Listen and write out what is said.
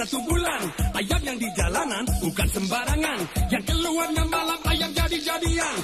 satu bulan. Ayam yang di jalanan bukan sembarangan. Yang keluarnya malam ayam jadi-jadian.